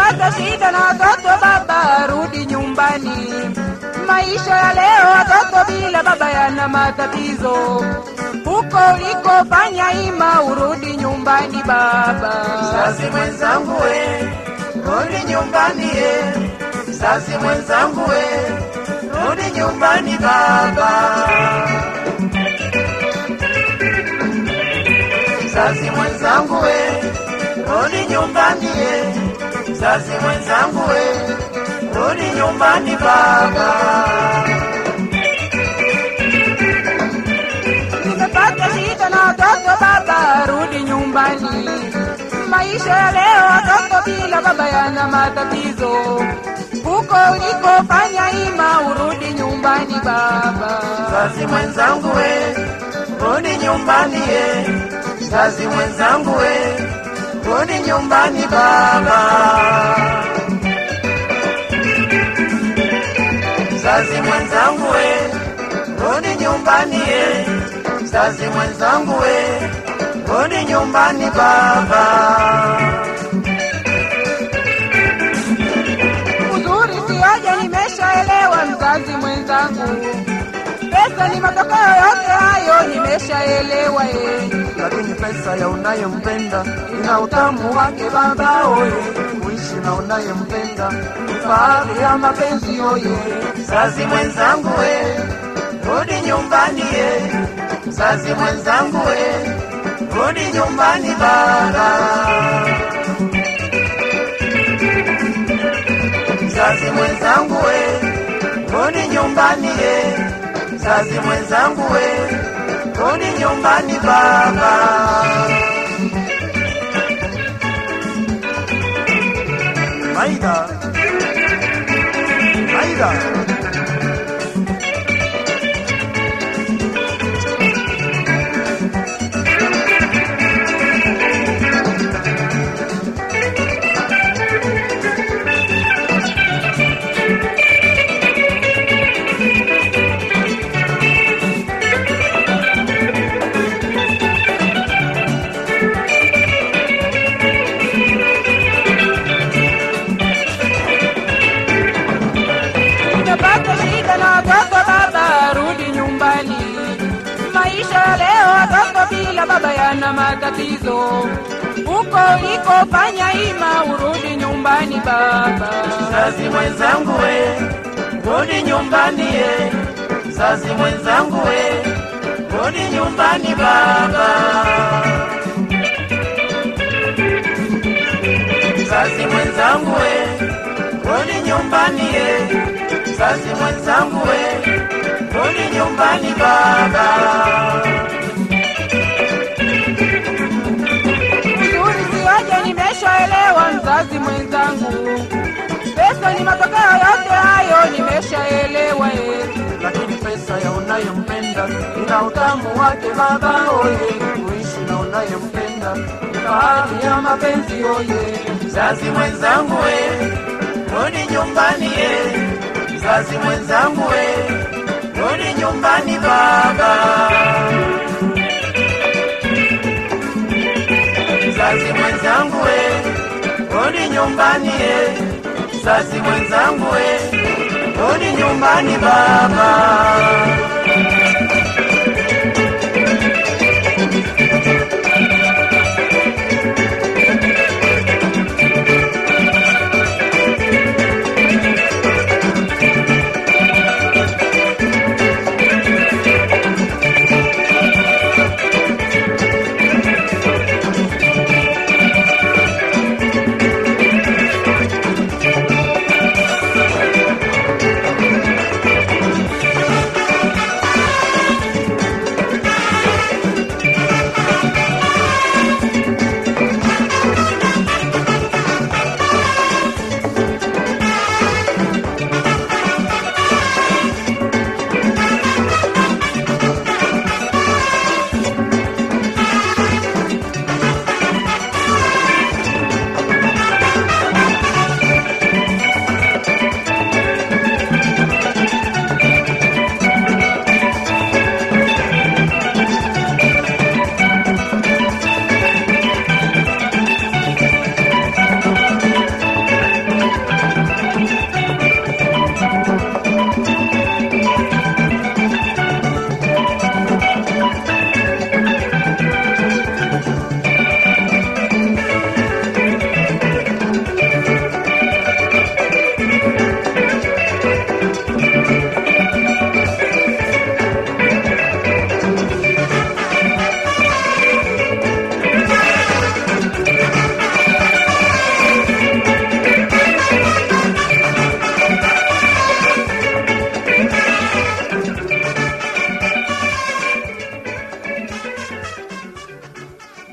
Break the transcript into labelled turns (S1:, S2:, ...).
S1: shida na watoto, baba rudi nyumbani. Maisha ya leo, watoto bila baba yana matatizo. Huko ulikofanya ima, urudi nyumbani baba.
S2: Mzazi mwenzangu we, rudi nyumbani ye. Mzazi mwenzangu we, rudi nyumbani baba. Mzazi mwenzangu we, rudi nyumbani ye. Mzazi mwenzangu we, rudi nyumbani baba.
S1: Nimepata shida na watoto, baba rudi nyumbani. Maisha ya leo, watoto bila baba yana matatizo. Huko ulikofanya ima, urudi nyumbani baba.
S2: Mzazi mwenzangu we, rudi nyumbani ye. Mzazi mwenzangu we, rudi nyumbani baba. Mzazi mwenzangu we, rudi nyumbani ye. Mzazi mwenzangu we, rudi nyumbani baba.
S1: Uzuri siaje, nimeshaelewa mzazi mwenzangu. Pesa ni matokeo yote hayo, nimeshaelewa ye.
S2: Pesa ya unayempenda ina utamu wake baba oye. Kuishi na unayempenda fahari ya mapenzi oye. Mzazi mwenzangu we, rudi nyumbani ye. Mzazi mwenzangu we, rudi nyumbani baba. Mzazi mwenzangu we, rudi nyumbani ye. Mzazi mwenzangu we, rudi nyumbani baba. Maida, Maida.
S1: Yana matatizo. Huko ulikofanya ima, urudi nyumbani baba.
S2: Mzazi mwenzangu we, rudi nyumbani ye. Mzazi mwenzangu we, rudi nyumbani baba. Mzazi mwenzangu we, rudi nyumbani ye. Mzazi mwenzangu we, rudi nyumbani baba.
S1: Mzazi mwenzangu. Pesa ni matokeo yote hayo, nimeshaelewa eh,
S2: lakini pesa ya unayempenda ina utamu wake baba oye. Kuishi na unayempenda fahari ya mapenzi oye. Mzazi mwenzangu eh, rudi nyumbani eh, Mzazi mwenzangu eh, rudi nyumbani baba. Nyumbani eh. ye. Mzazi mwenzangu we, rudi nyumbani baba.